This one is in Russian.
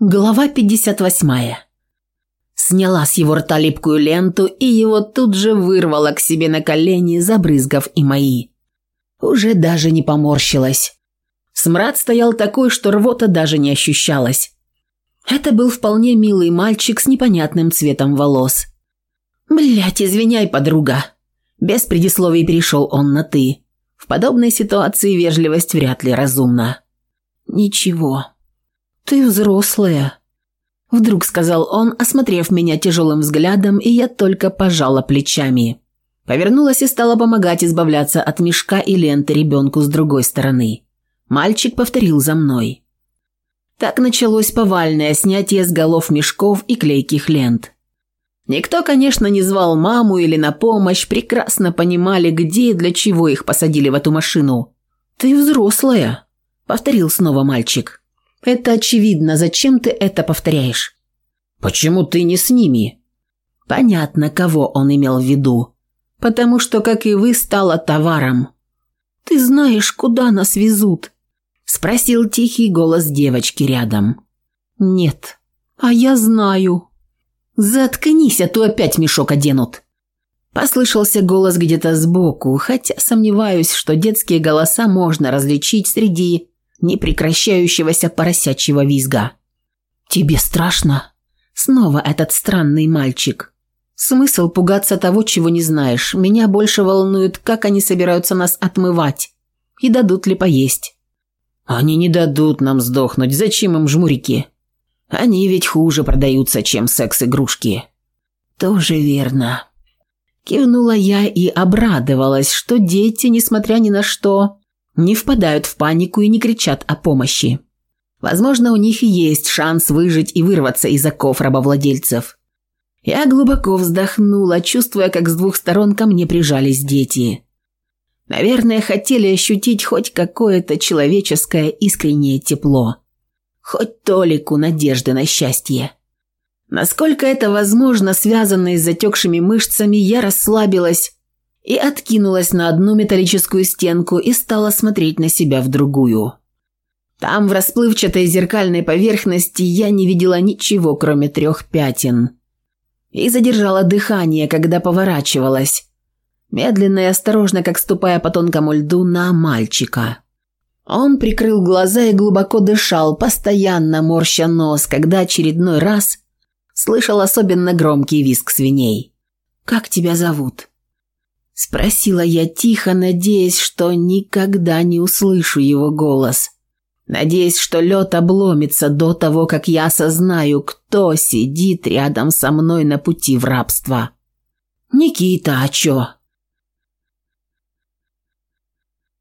Глава 58. Сняла с его рта липкую ленту и его тут же вырвала к себе на колени, забрызгав и мои. Уже даже не поморщилась. Смрад стоял такой, что рвота даже не ощущалась. Это был вполне милый мальчик с непонятным цветом волос. «Блядь, извиняй, подруга!» Без предисловий перешел он на «ты». В подобной ситуации вежливость вряд ли разумна. «Ничего», «Ты взрослая!» Вдруг сказал он, осмотрев меня тяжелым взглядом, и я только пожала плечами. Повернулась и стала помогать избавляться от мешка и ленты ребенку с другой стороны. Мальчик повторил за мной. Так началось повальное снятие с голов мешков и клейких лент. Никто, конечно, не звал маму или на помощь, прекрасно понимали, где и для чего их посадили в эту машину. «Ты взрослая», – повторил снова мальчик. Это очевидно. Зачем ты это повторяешь? Почему ты не с ними? Понятно, кого он имел в виду. Потому что, как и вы, стала товаром. Ты знаешь, куда нас везут? Спросил тихий голос девочки рядом. Нет. А я знаю. Заткнись, а то опять мешок оденут. Послышался голос где-то сбоку, хотя сомневаюсь, что детские голоса можно различить среди непрекращающегося поросячьего визга. «Тебе страшно?» Снова этот странный мальчик. Смысл пугаться того, чего не знаешь. Меня больше волнует, как они собираются нас отмывать. И дадут ли поесть. Они не дадут нам сдохнуть. Зачем им жмурики? Они ведь хуже продаются, чем секс-игрушки. Тоже верно. Кивнула я и обрадовалась, что дети, несмотря ни на что, не впадают в панику и не кричат о помощи. Возможно, у них и есть шанс выжить и вырваться из оков рабовладельцев. Я глубоко вздохнула, чувствуя, как с двух сторон ко мне прижались дети. Наверное, хотели ощутить хоть какое-то человеческое искреннее тепло. Хоть толику надежды на счастье. Насколько это возможно, связанные с затекшими мышцами, я расслабилась и откинулась на одну металлическую стенку и стала смотреть на себя в другую. Там, в расплывчатой зеркальной поверхности, я не видела ничего, кроме трех пятен. И задержала дыхание, когда поворачивалась. Медленно и осторожно, как ступая по тонкому льду, на мальчика. Он прикрыл глаза и глубоко дышал, постоянно морща нос, когда очередной раз слышал особенно громкий визг свиней. «Как тебя зовут?» Спросила я тихо, надеясь, что никогда не услышу его голос. Надеясь, что лед обломится до того, как я осознаю, кто сидит рядом со мной на пути в рабство. «Никита, а чё?»